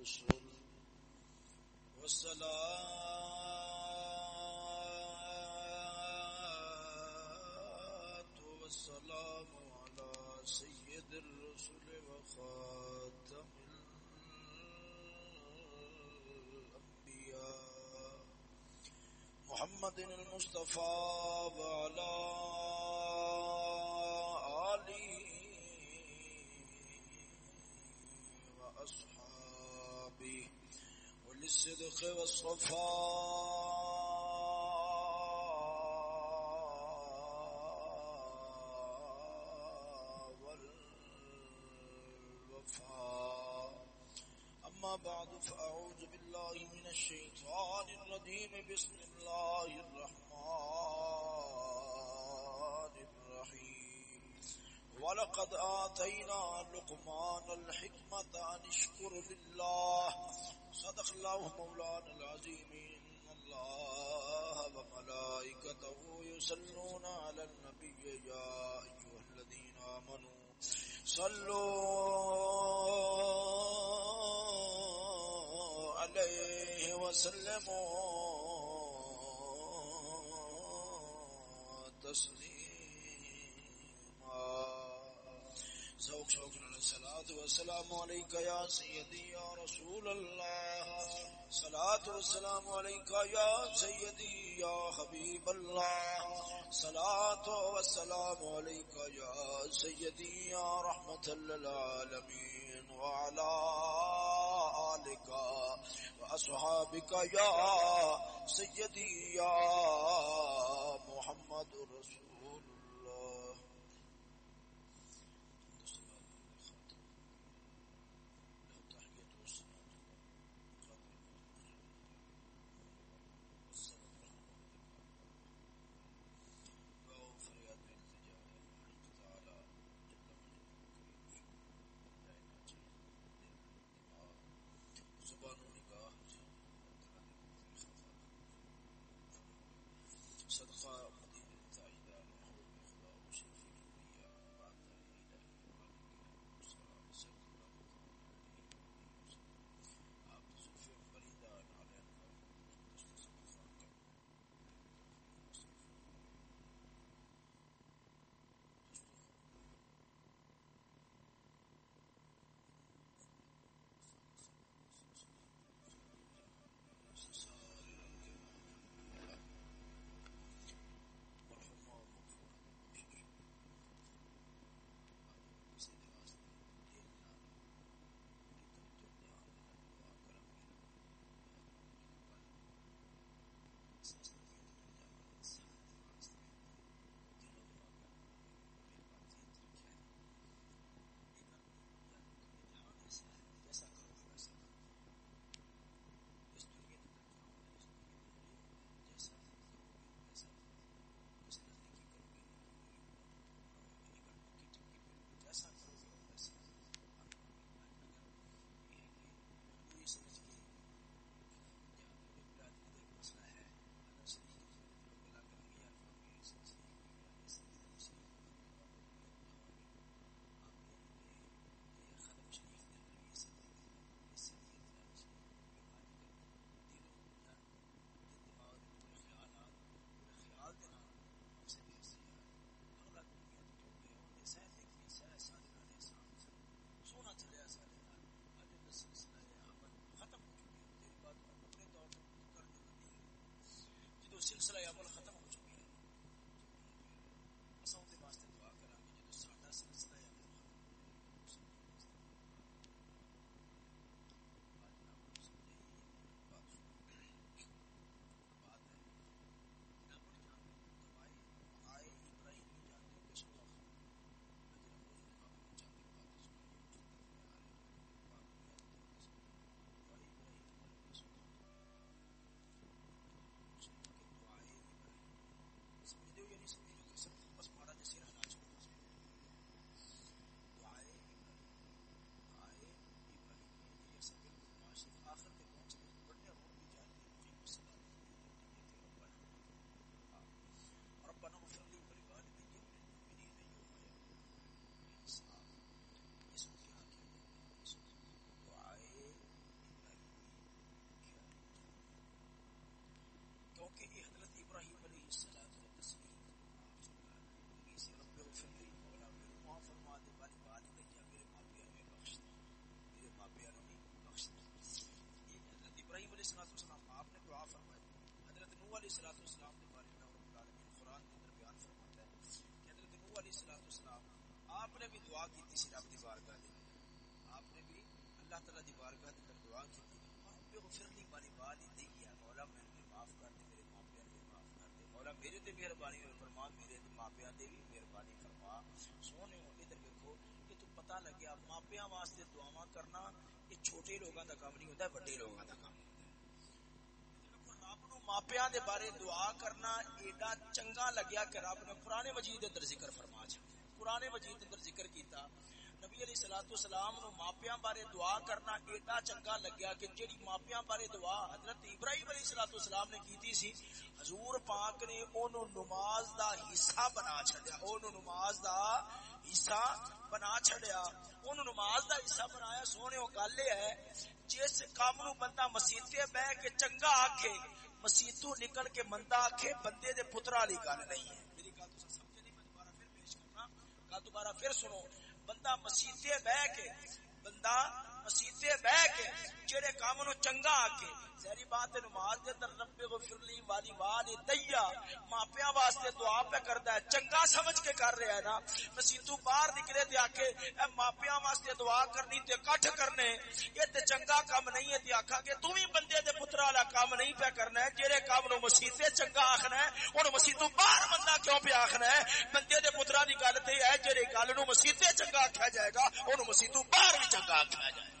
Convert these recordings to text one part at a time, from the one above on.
الرسل والصلاة والسلام على سيد الرسل وخاتم الأنبياء محمد المصطفى وعلى الصدق والصفاء والوفاء. أما بعد، فأعوذ بالله من الشيطان الرجيم. بسم الله الرحمن الرحيم. ولقد آتينا لقمان الحكمة أن اشكر لله صدق الله مولانا العظيم إن الله وملائكته يسلون على النبي يا أيها الذين آمنوا صلوا عليه وسلموا تسليما الصلاة والسلام عليك يا سيدي يا رسول الله. صلاة والسلام عليك يا سيدي يا حبيب الله. صلاة والسلام عليك يا سيدي يا رحمة للعالمين. وعلى آلك وأصحابك يا سيدي يا محمد رسول سلسلہ یا ختم دعا کی سی رب دی بارگاہ دی آپ نے بھی اللہ تعالی دی بارگاہ دی دعا کی تھی۔ رب اغفر لی والی والی دی یا مولا میں نے معاف کر دے، میرے ماں ماپیاں نے معاف کر دے۔ مولا میرے تے مہربانی ہوئے فرما میرے تے ماپیاں دے بھی مہربانی فرما۔ سونے ہو ادھر دیکھو کہ تو پتہ لگیا ماں ماپیاں واسطے دعاواں کرنا یہ چھوٹے لوگاں دا کام نہیں ہوندا بڑے لوگاں دا کام ماپیا دے بارے دعا کرنا ایڈا چنگا لگیا کہ رب نے پرانے مجید اندر ذکر فرما چ پرانے مجید اندر ذکر کیتا، نبی علیہ الصلوۃ والسلام نو ماپیاں بارے دعا کرنا ایڈا چنگا لگیا کہ جڑی ماپیاں بارے دعا حضرت ابراہیم علیہ الصلوۃ والسلام نے کیتی سی، حضور پاک نے اونوں نماز دا حصہ بنا چھڈیا، اونوں نماز دا حصہ بنا چھڈیا۔ اونوں نماز دا حصہ بنایا سونے او گل ہے، جس کام نو بندہ مسیتے بیٹھ کے چنگا آکھے مسیتو نکل کے مندہ آکھے، بندے دے پترا لی گل نہیں ہے میری گل تو سمجھے نہیں میں دوبارہ پھر پیش گل دوبارہ پھر سنو۔ بندہ مسیطے بہ کے، بندہ مسیطے بہ کے، جڑے کام نو چنگا کے ظاہری بات نماز دے اندر رب غفر لی والی والی دیا ماپیاں واسطے دعا پہ کردا ہے، چنگا سمجھ کے کر رہا ہے نا۔ مسیتو باہر نکلے تے آکھے، اے ماں ماپیاں واسطے دعا کرنی تے کٹھ کرنے۔ یہ تے چنگا کام نہیں ہے تے آکھا کہ تو بھی بندے دے پتر والا کام نہیں پہ کرنا ہے جڑے کام نو مسیتے چنگا آکھنا ہے اون مسیتو باہر بندہ کیوں پہ آکھنا ہے؟ بندے دے پتراں دی گل تے ہے جڑے گل نو مسیتے چنگا آکھیا جائے گا اون مسیتو باہر بھی چنگا آکھیا جائے گا۔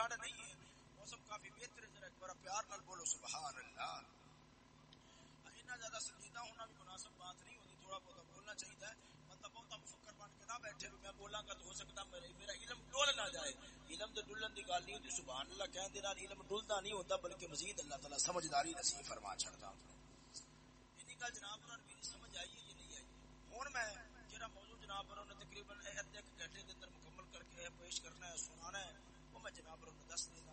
ٹھنڈ نہیں ہے۔ موسم کافی بہتر ہے، ذرا بڑا پیار نال بولو سبحان اللہ اتنا زیادہ سنجیدہ ہونا بھی مناسب بات نہیں ہوتی، تھوڑا بہت بولنا چاہیے مطلب بہت مفکر بن کے نہ بیٹھے، میں بولاں گا تو ہو سکتا میرا علم ڈول نہ جائے۔ علم تو ڈلن کی گل نہیں ہوتی سبحان اللہ کہہ دینا علم ڈلتا نہیں ہوتا بلکہ مزید اللہ تعالیٰ سمجھداری نصیب فرما چھڑتا اینی گل جناب میری سمجھ آئی ہے یہ نہیں آئی؟ ہوں میں جہاں موضوع جناب نے تقریباً ادھے ایک گھنٹے کے اندر مکمل کر کے پیش کرنا ہے، سنانا ہے۔ میں جناب رو دس دینا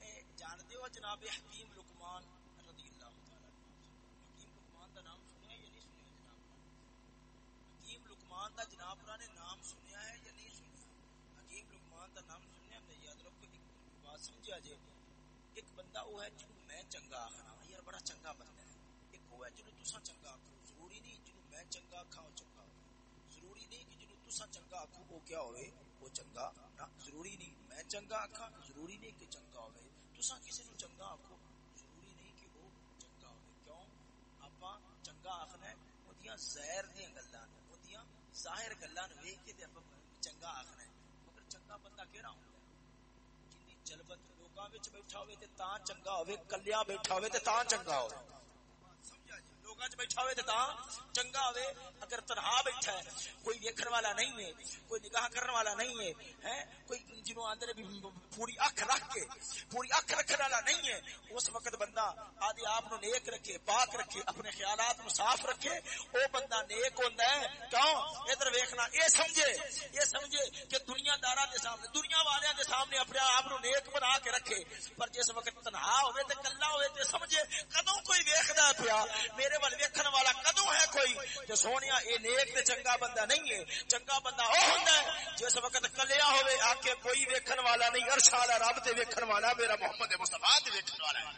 اے جانتے ہو جناب حکیم لکمان رضی اللہ تعالی حکیم لکمان دا نام سنیا یا نہیں سنیا جناب؟ حکیم لکمان دا جناب را نے نام سنیا ہے یا نہیں سنیا؟ حکیم لکمان دا نام سنیا میں یاد رکھو، ایک بات سمجھا جے ایک بندہ وہ ہے جنو میں چنگا آخنا یار بڑا چنگا بندہ ہے۔ ایک وہ ہے جنو تسا چنگا آخو ضروری نہیں جنو میں چنگا آخا وہ چنگا ہو ضروری نہیں کہ جنو تسا چنگا آخو وہ کیا ہوئے؟ وہ چنگا نہ ضروری نہیں۔ میں چنگا آخا ضروری نہیں کہ چنگا ہوئے۔ تسا کسی نو چنگا آخو ضروری نہیں کہ وہ چنگا ہوئے۔ کیوں؟ آپ چنگا آخنا ہے وہ دیا زہر دیا گلان وہ دیا ظاہر گلان ویک کے دیا چنگا آخنا ہے۔ مگر چنگا بندہ کہڑا ہوں جنی جلبت لوگاں وچ بیٹھا ہوئے تے تاں چنگا ہوئے، کلیا بیٹھا ہوئے تے تاں چنگا ہوئے۔ لوگاں چ بیٹھا ہوئے تے تاں چنگا ہوئے، اگر تنہا بیٹھا ہے، کوئی دیکھن والا نہیں ہے، کوئی نگاہ کرنے والا نہیں ہے، ہیں؟ کوئی جنوں اندر بھی پوری اکھ رکھ کے، پوری اکھ رکھنے والا نہیں ہے، اس وقت بندہ آدی آپ نو نیک رکھے، پاک رکھے، اپنے خیالات نو صاف رکھے، او بندہ نیک ہوندا ہے، کیوں؟ ادھر ویکھنا، اے سمجھے اے سمجھے کہ دنیا داراں دے سامنے، دنیا والیاں دے سامنے اپنے آپ نو نیک بنا کے رکھے، پر جس وقت تنہا ہوئے تے کلا ہوئے تے سمجھے، کدوں کوئی ویکھدا پیا، میرے ول ویکھن والا کدوں ہے کوئی؟ تے سونیا اے نیک تے چنگا بندہ نہیں ہے، چنگا بندہ او ہوندا ہے، جس وقت کلیا ہوے آ کے کوئی ویکھن والا نہیں، عرش والا رب تے ویکھن والا، میرا محمد مصطفی تے ویکھن والا ہے۔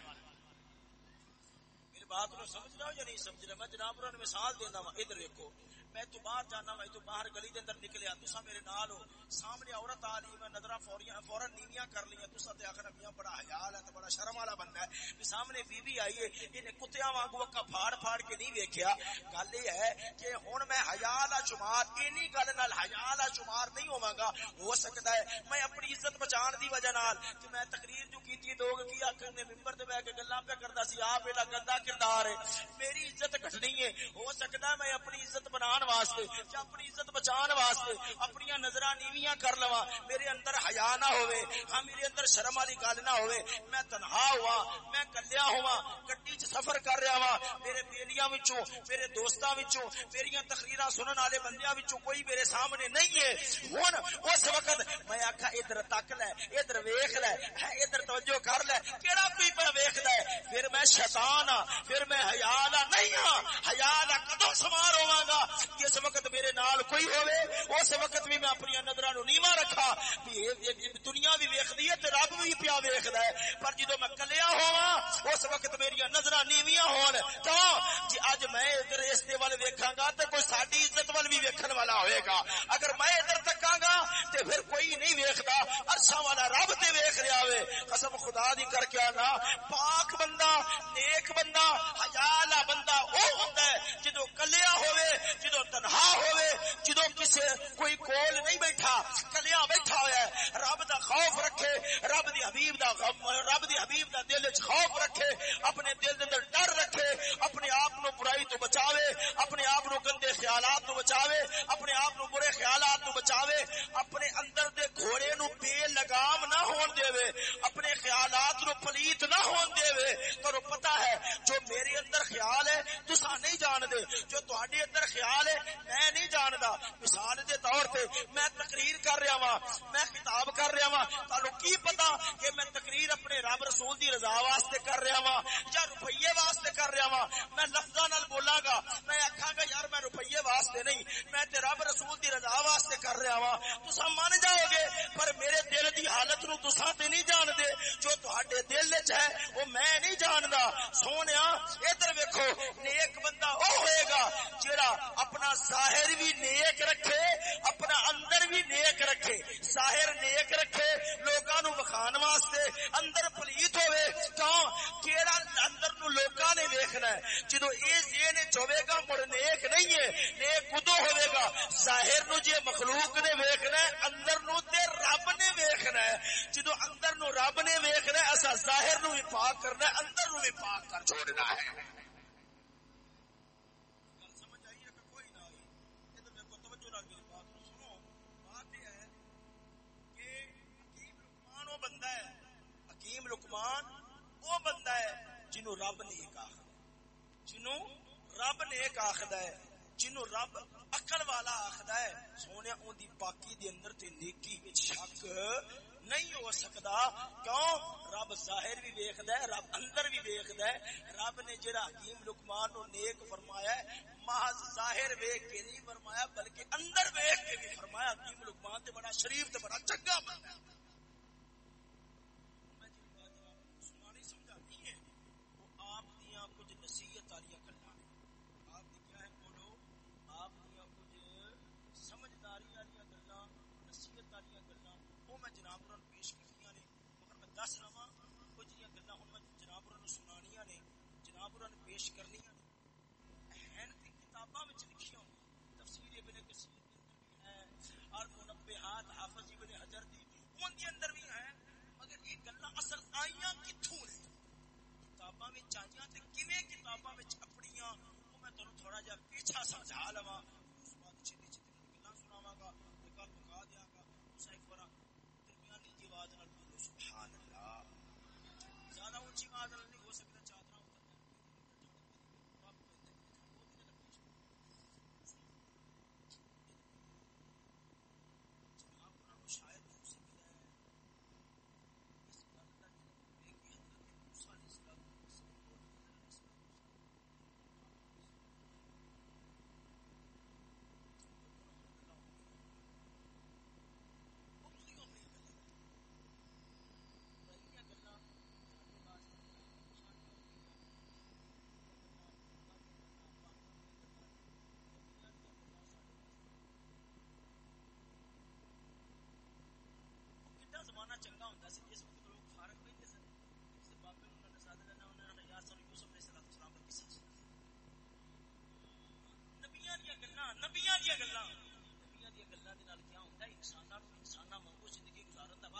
میری بات نو سمجھ رہا ہو یا نہیں سمجھ رہا میں جناب نے مثال دیندا وا ادھر دیکھو میں تو باہر جانا میں تو باہر گلی دے اندر نکلیا تسا میرے نال ہو۔ سامنے عورت آ رہی میں نظر فوریاں فورن نیویاں کر لیا۔ تسا تے آخر میاں، بڑا حیال ہے تے بڑا شرم والا بندہ ہے۔ بھی سامنے بی بی آئی ہے، انہیں کتیاں وانگو اکا پھاڑ پھاڑ کے نہیں ویکھیا۔ گل یہ ہے کہ ہن میں حیا دا شمار، اینی گل نال حیا دا شمار نہیں ہوواں گا، ہو سکتا ہے۔ میں اپنی عزت بچان دی وجہ نال کہ میں تقریر جو کیتی لوگ کی آکھن نے منبر تے بیٹھ کے گلاں پہ کردا سی، آپ ایڈا گندا کردار ہے۔ میری عزت گھٹنی ہے، ہو سکتا ہے میں اپنی عزت بنان واسطے یا اپنی عزت بچان واسطے اپنی نظر نیویاں کر لوا میرے اندر حیا نہ ہوئے ہاں میرے اندر شرم والی گل نہ ہوئے میں تنہا ہوا، میں کلیا ہوا، گڈی چ سفر کر رہا وا میرے بیلیاں وچوں، میرے دوستاں وچوں میری تقریراں سنن والے بندیاں وچوں کوئی میرے سامنے نہیں ہے۔ ہن اس وقت میں آکھا، ادھر تک لے، ادھر ویکھ لے ہاں ادھر توجہ کر لے، کیڑا کوئی پہ ویکھدا ہے؟ پھر میں شیطان ہاں پھر میں حیا نہیں ہاں حیا کدوں سمار ہوواں گا؟ جس وقت میرے نال کوئی ہوے اس وقت بھی میں اپنی نظراں نو نیواں رکھا دنیا بھی ویکھدی ہے تے رب بھی پیا ویکھدا ہے پر جدوں میں کلیا ہوا اس وقت میری نظر نیویاں ہون کیوں جی اج میں ادھر اس دے والے ویکھاں گا تے کوئی ساڈی عزت وال بھی ویکھن والا ہوئے گا اگر میں ادھر تکاں گا تے پھر کوئی نہیں ویکھدا عرشاں والا رب تے ویکھ رہا ہوئے قسم خدا دی کر کے آنا پاک بندہ نیک بندہ حیا والا بندہ او ہوندا ہے جدوں کلیا ہوئے جدوں تنہا ہوئے، جدوں کسے کوئی کول نہیں بیٹھا کلیا بیٹھا ہویا ہے، رب دا خوف رکھے، رب دی حبیب دا رب دی حبیب دا دل وچ خوف رکھے، اپنے دل دے اندر ڈر رکھے، اپنے آپ نو برائی تو بچاوے، اپنے آپ نو گندے خیالات تو بچاوے، اپنے آپ نو برے خیالات تو بچاوے، اپنے اندر دے گھوڑے نو بے لگام نہ ہون دے وے اپنے خیالات نو پلیت نہ ہون دے وے تو پتہ ہے، جو میرے اندر خیال ہے تسا نہیں جان دے جو تہاڈے اندر خیال ہے میں نہیں جاندا، مثال دے طور تے میں تقریر کر رہا ہاں میں خطاب کر رہا ہاں تانوں کی پتہ کہ میں تقریر اپنے رب رسول دی رضا واسطے کر رہا وا یا روپیے واسطے کر رہا وا میں لفظاں نال بولاں گا میں آکھاں گا، یار میں روپیے واسطے نہیں، میں تے رب رسول دی رضا واسطے کر رہا وا تساں مان جاؤ گے، پر میرے دل حالت نو تساں تے نہیں جان دے جو تہاڈے دل وچ ہے وہ میں نہیں جاندا۔ سونیا، ادھر ویکھو، نیک بندہ او ہوئے گا جیڑا اپنا ظاہر بھی نیک رکھے، اپنا اندر بھی نیک رکھے۔ ظاہر نیک رکھے، لوکاں نو وکھان واسطے اندر پلیت ہوئے۔ کیوں؟ کیڑا اندر نو لوکاں نے ویکھنا ہے۔ جدو اے ذہن چوے گا، مڑ نیک نہیں ہے، نیک کدو ہوئے گا؟ ظاہر نو جے مخلوق نے ویکھنا ہے، اندر نو تے ویکھنا ہے۔ جدو اندر نو رب نے ویکھنا ہے اسا ظاہر نو بھی پاک کرنا ہے، اندر نو بھی پاک کر چھوڑنا ہے۔ بندہ ہے۔ حکیم لکمان وہ بندہ ہے جنو رب نے ایک آخر جنو رب نے ایک آخر ہے۔ جنو رب اکل والا آخر ہے، سونے ان دی پاکی دی اندر تے نیکی وچ شک نہیں ہو سکتا کیوں؟ رب ظاہر بھی ویکھدا ہے، رب اندر بھی ویکھدا ہے۔ رب نے جڑا حکیم لقمان نو نیک فرمایا ہے، محض ظاہر ویکھ کے نہیں فرمایا، بلکہ اندر ویکھ کے بھی فرمایا، حکیم لقمان تے بڑا شریف تے بڑا چنگا بندہ پیش کرنی ہیں کتاباں وچ لکھی ہوں۔ تفسیر ابن کثیر دے اندر بھی ہے، اور منبہات حافظ ابن حجر دی ان دی اندر بھی ہیں۔ مگر یہ گلاں اصل آئیاں کتھوں نے؟ کتاباں وچ آئیاں تے کیویں کتاباں وچ اپنیاں؟ او میں تانوں تھوڑا جہا پیچھا سمجھا لواں۔ اس بعد چھتی چھتی گلاں سناواں گا تے کل مکا دیاں گا۔ اس ایک بار درمیانی جی آواز نال بولو، سبحان اللہ۔ زیادہ اونچی آواز نال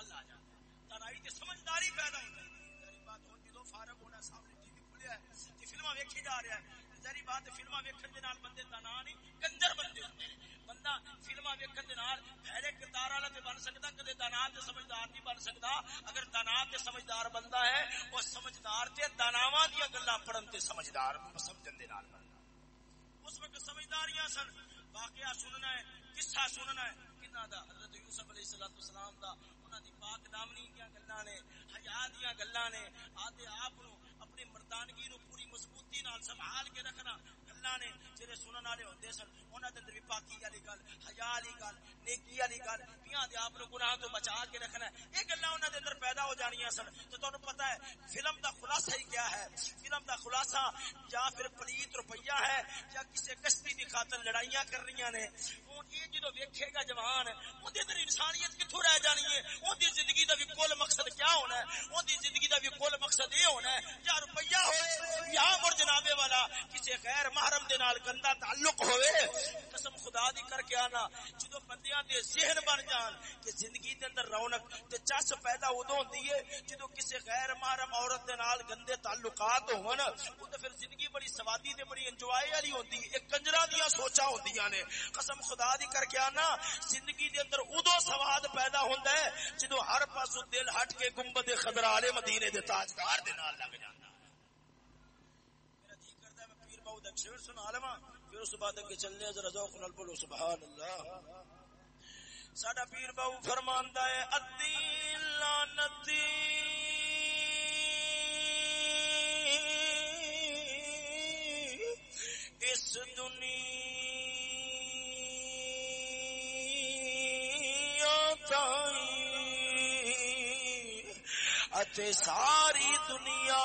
نہیں ہو سکتا سمجھداری پیدا ہوتا فارغ ہونا سامنے ٹی وی کھلیا ہے ویکھی جا رہا ہے۔ بات ویکھن دے نال بندے نہیں بندے بندہ فلما ویکھن دے نال کردار والا تے بن سکدا، کدے دانا تے سمجھدار نہیں بن سکدا۔ اگر دانا تے سمجھدار بندہ ہے، او سمجھدار تے داناواں دی گلاں پڑھن تے سمجھدار، سمجھن دے نال بندا۔ اس وقت سمجھداریاں سن۔ واقعہ سننا ہے، قصہ سننا ہے۔ کنا دا حضرت یوسف علیہ الصلوۃ والسلام دا، انہاں دی پاک دامنی دیاں گلاں نے، حیا دیاں گلاں نے آدے آپ نو اپنی مردانگی نو پوری مضبوطی نال سنبھال کے رکھنا۔ گلاں نے جڑے سنن والے ہوندے سن، انہاں دے اندر بھی پاکی والی گل، حیا والی گل، نیکی والی گل پیاں دے آپ نو گناہ تو بچا کے رکھنا ہے۔ یہ گلاں انہاں دے اندر پیدا ہو جانیاں سن۔ تو تانوں پتہ ہے، فلم دا خلاصہ ہی کیا ہے؟ فلم دا خلاصہ یا پھر پلیت روپیہ ہے یا کسی کشتی دی خاطر لڑائیاں کر رہی نے۔ ہن یہ جدوں ویکھے گا جوان اون اندر انسانیت کتھوں رہ جانی ہے اون دی زندگی دا بھی کل مقصد کیا ہونا ہے اون دی زندگی دا بھی کل مقصد یہ ہونا ہے یا روپیہ ہوئے یا مر جنابے والا کسی غیر محرم دے نال گندا تعلق ہوئے قسم خدا دی کر کے آنا جدو بندیاں دے ذہن بن جان کہ زندگی دے اندر رونق تے چس پیدا ادو ہوندی ہے جدو کسی غیر محرم عورت دے نال گندے تعلقات ہون او تے پھر زندگی بڑی سوادی تے بڑی انجوائے والی ہوندی ہے کنجرا دیاں سوچا ہوندیاں نے قسم خدا دی کر کے آنا، زندگی دے اندر ادو سواد پیدا ہوندا ہے جدو ہر پاسوں دل ہٹ کے گنبد خضرا والے مدینے دے تاجدار دے نال لگ جاندا۔ جی شعر سنا لوا پھر اس بعد اگے چلنے ذرا ذوق نال بولو سبحان اللہ ساڈا پیر باو فرماندا ہے ادی لعنتی اس دنیا تائی اتے ساری دنیا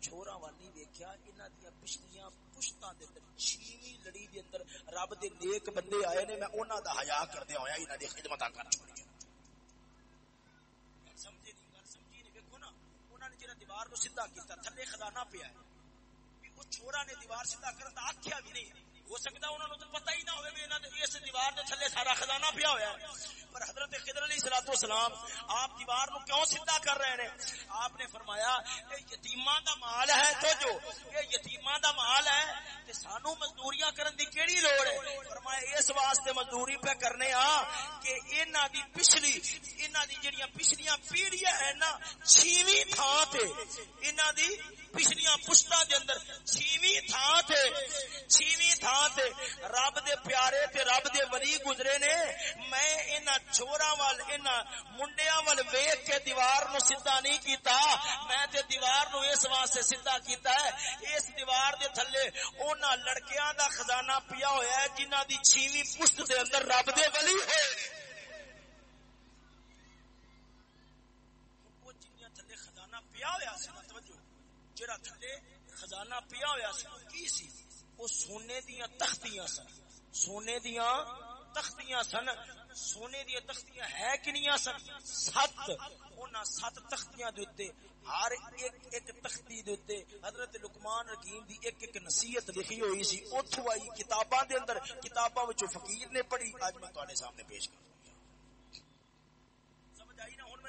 چھوڑا والی ویکھیا انہاں دی ہاں، پچھلیاں پشتاں دے اندر چھیویں لڑی دے اندر رب دے نیک بندے آئے نے، میں انہاں دا حیا کردے ہویا انہاں دی خدمت کر چھوڑی سمجھے نہیں گل سمجھی نہیں ویکھو نا انہاں نے جڑا سیدھا کیتا، تھلے خزانہ پیا ہے۔ او چھوڑا نے دیوار سیدھا کرن آخیا بھی نہیں۔ ہو سکتا انہوں نے تو پتہ ہی نہ ہوئے بھی انہوں اس دیوار کے تھلے سارا خزانہ پیا ہوا ہے۔ پر حضرت خضر علیہ الصلوۃ والسلام آپ دیوار نو کیوں سیدھا کر رہے ہیں؟ آپ نے فرمایا، اے یتیماں دا مال ہے تو جو، اے یتیماں دا مال ہے تے سانو مزدوریاں کرن دی کیڑی لوڑ ہے؟ فرمایا، اس واسطے مزدوری پہ کرنے ہاں کہ انہاں دی پچھلی، انہاں دی جڑیاں پچھلیاں پیڑیاں ہیں نا چھویں تھاں تے انہاں دی پچھلیاں پشتاں دے اندر چھویں تھاں تے چھویں تھاں تے رب دے پیارے تے رب دے ولی گزرے نے میں انہاں چوراں وال انہاں منڈیاں وال ویکھ کے دیوار نو سیدھا نہیں کیتا میں تے دیوار نو اس واسطے سیدھا کیتا ہے اس دیوار دے تھلے انہاں لڑکیاں دا خزانہ پیا ہویا ہے جنہاں دی چھویں پشت دے اندر رب دے ولی ہوئے تھلے خزانہ پیا ہوا سی جڑا تھلے خزانہ پیا ہوا سی، کی سی؟ وہ سونے دیا تختیاں سن۔ سونے دیا تختیاں سن۔ سونے دیا تختیاں ہے کنیاں سن سات۔ انہاں سات تختیاں دیتے ہر ایک ایک تختی دیتے حضرت لقمان حکیم دی ایک ایک نصیحت لکھی ہوئی سی۔ اتھو آئی کتاباں دے اندر، کتاباں وچوں فقیر نے پڑھی۔ آج میں تواڈے سامنے پیش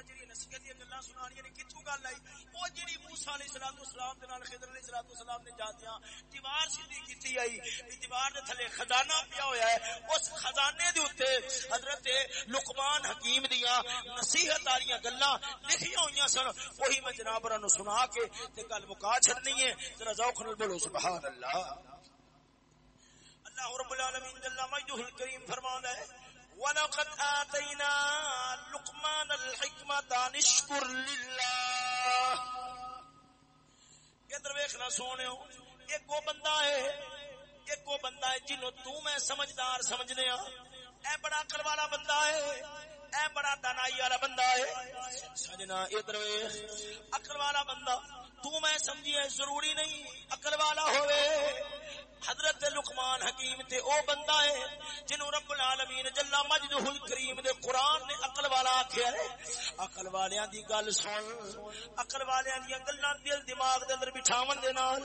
کروں نصیحت دی گلاں سنانیاں نے کتھوں گل آئی؟ او جڑی موسی علیہ الصلوۃ والسلام دے نال، خضر علیہ الصلوۃ والسلام نے جاندیاں دیوار سیدھی کیتی آئی ای دیوار دے تھلے خزانہ پیا ہویا ہے۔ اس خزانے دے اوتے حضرت لقمان حکیم دیاں نصیحت والیاں گلاں لکھیاں ہویاں سن۔ وہی میں جناب نو سنا کے تے گل مکا چھڈنی ہے۔ ذرا ذوق نال بولو، سبحان اللہ۔ اللہ رب العالمین جل مجدہ الکریم فرماتا ہے وَلَقَدْ آتَيْنَا لُقْمَانَ الْحِكْمَةَ نِشْكُرْ لِلَّهِ. ادھر ویکھنا سونے ہو، ایک وہ بندہ ہے، ایک وہ بندہ ہے جنہوں تو میں سمجھدار سمجھنے ہاں اے بڑا عقل والا بندہ ہے، اے بڑا دانائی والا بندہ ہے۔ سجنا ادھر ویکھ عقل والا بندہ، تو میں سمجھیے، ضروری نہیں، عقل والا ہوئے۔ حضرت لقمان حکیم تے او بندہ ہے جنہوں رب العالمین جلا مجدہ الکریم دے قرآن نے عقل والا آکھیا ہے۔ عقل والیاں دی گل سن۔ عقل والیاں دی گلاں دل دماغ دے اندر بٹھاون دے نال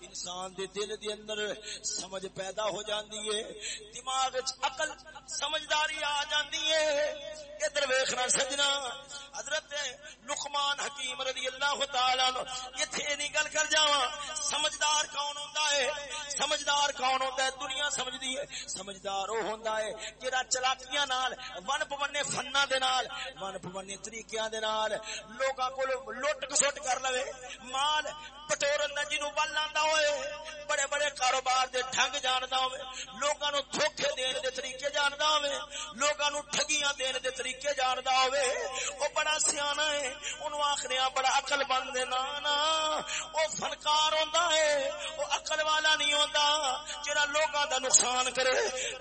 انسان دے دل دے اندر سمجھ پیدا ہو جاندی ہے۔ دماغ وچ عقل سمجھداری آ جاندی ہے۔ ادھر ویکھنا سجنا۔ حضرت لقمان حکیم رضی اللہ تعالی عنہ ایتھے نہیں گل کر جاواں، سمجھدار کون ہوندا ہے؟ سمجھدار کون ہوتا ہے؟ دنیا سمجھدی ہے۔ سمجھدار وہ ہوتا ہے جڑا چلاکیاں نال ون پونے فنا دے نال ون پونے طریقیاں دے نال لوکاں کول لوٹ کسٹ کر لوے۔ مال پٹورن دا جنوں بل آندا ہوئے کاروبار دے ڈھنگ جاندا ہوئے، لوگاں نو دھوکے دین دے طریقے جاندا ہوئے، لوگاں نو ٹھگیاں دین دے طریقے جاندا ہوئے۔ او بڑا سیاںا ہے، اونوں آکھنے بڑا عقل مند دے نا نا او فنکار ہوندا ہوندا ہے، او عقل والا نہیں ہوندا۔ جڑا لوکاں دا نقصان کرے